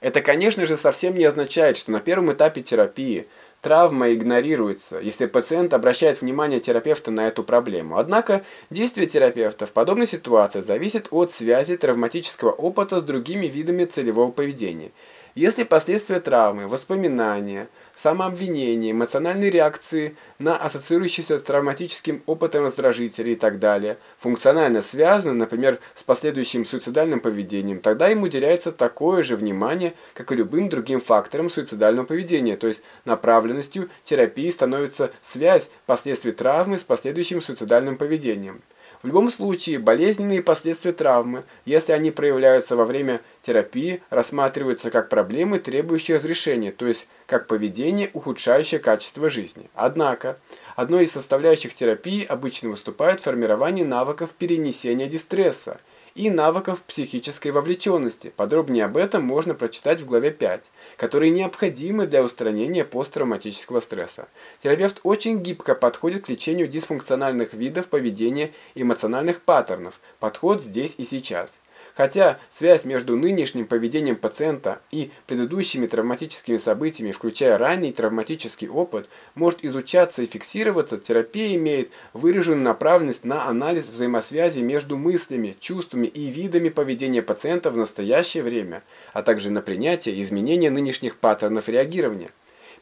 Это, конечно же, совсем не означает, что на первом этапе терапии травма игнорируется, если пациент обращает внимание терапевта на эту проблему. Однако действие терапевта в подобной ситуации зависит от связи травматического опыта с другими видами целевого поведения. Если последствия травмы, воспоминания, самообвинение, эмоциональные реакции на ассоциирующиеся с травматическим опытом раздражители и так далее, функционально связаны, например, с последующим суицидальным поведением, тогда им уделяется такое же внимание, как и любым другим факторам суицидального поведения, то есть направленностью терапии становится связь последствий травмы с последующим суицидальным поведением. В любом случае, болезненные последствия травмы, если они проявляются во время терапии, рассматриваются как проблемы, требующие разрешения, то есть как поведение, ухудшающее качество жизни. Однако, одной из составляющих терапии обычно выступает формирование навыков перенесения дистресса – и навыков психической вовлеченности. Подробнее об этом можно прочитать в главе 5, которые необходимы для устранения посттравматического стресса. Терапевт очень гибко подходит к лечению дисфункциональных видов поведения эмоциональных паттернов. Подход здесь и сейчас. Хотя связь между нынешним поведением пациента и предыдущими травматическими событиями, включая ранний травматический опыт, может изучаться и фиксироваться, терапия имеет выраженную направленность на анализ взаимосвязи между мыслями, чувствами и видами поведения пациента в настоящее время, а также на принятие и изменение нынешних паттернов реагирования.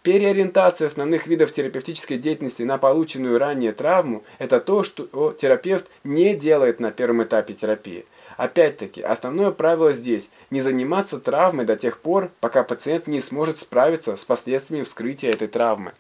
Переориентация основных видов терапевтической деятельности на полученную ранее травму – это то, что терапевт не делает на первом этапе терапии – Опять-таки, основное правило здесь – не заниматься травмой до тех пор, пока пациент не сможет справиться с последствиями вскрытия этой травмы.